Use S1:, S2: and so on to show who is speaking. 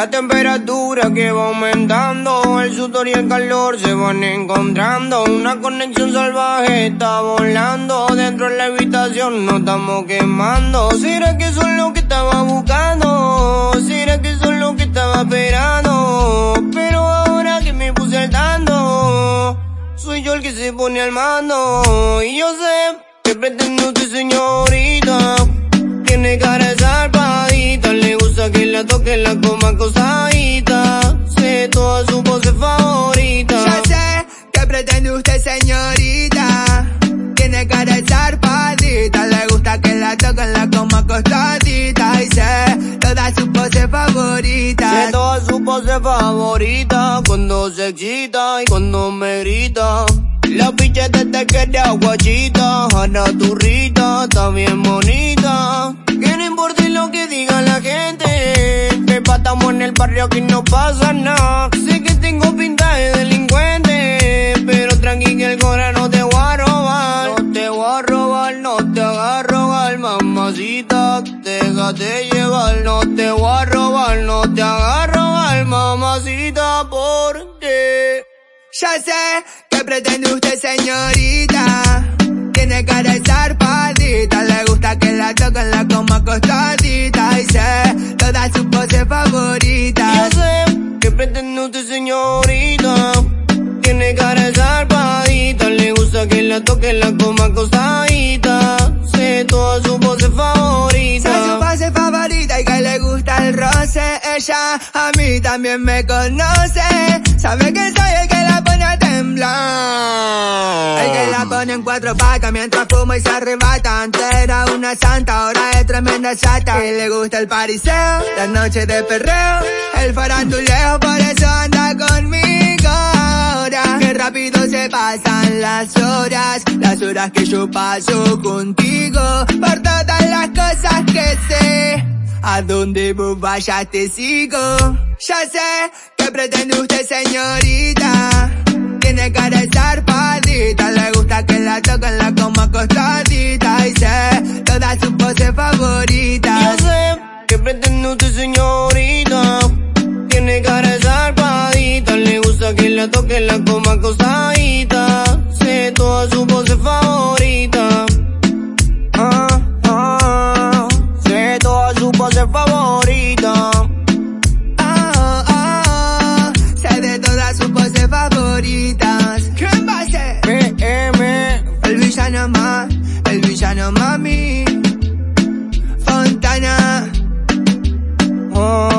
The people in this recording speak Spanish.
S1: La temperatura que va aumentando, el sudor y el calor se van encontrando. Una conexión salvaje está volando. Dentro de la habitación nos estamos quemando. ¿Será que eso es lo que estaba buscando? ¿Será que eso es lo que estaba esperando? Pero ahora que me puse al tanto, soy yo el que se pone al mando. Y yo sé que pretende usted, señorita. Toda su pose favorita.
S2: Sé toda su pose favorita,
S1: cuando se excita y cuando me grita. La picha te quiere aguachita, Ana Turrita, está bien bonita. Que no importa lo que diga la gente, que patamos en el barrio aquí no pasa nada. Sé que tengo pinta de delincuente, pero tranqui que el cora no te voy a robar. No te voy a robar, no te hagas robar, mamacita, déjate
S2: Ya sé que pretende usted, señorita. Tiene cara de zarpadita, le gusta que la toquen la coma acostadita. Y sé toda su pose favorita.
S1: Yo sé que pretende usted, señorita. Tiene cara de zarpadita, le gusta que la toque la coma acostadita. Sé toda su pose favorita.
S2: Sé su pose favorita y que le gusta el roce. Ella a mí también me conoce. Sabe que soy el que la El que la pone en cuatro patas mientras fuma y se arrebata. Antes era una santa, ahora es tremenda chata. Y le gusta el pariseo, las noches de perreo. El faranduleo, por eso anda conmigo ahora. Qué rápido se pasan las horas, las horas que yo paso contigo. Por todas las cosas que sé. A donde vos vayas te sigo. Ya sé que pretende usted, señorita. Tiene cara de zarpadita, le gusta que la toquen la coma acostadita. Y sé toda su pose favorita.
S1: Yo sé que pretende usted, señorita. Tiene cara de zarpadita, le gusta que la toque la coma acostadita.
S2: Favoritas. ¿Quién va a ser?
S1: PM,
S2: El villano más, el villano mami. Fontana.
S1: ah,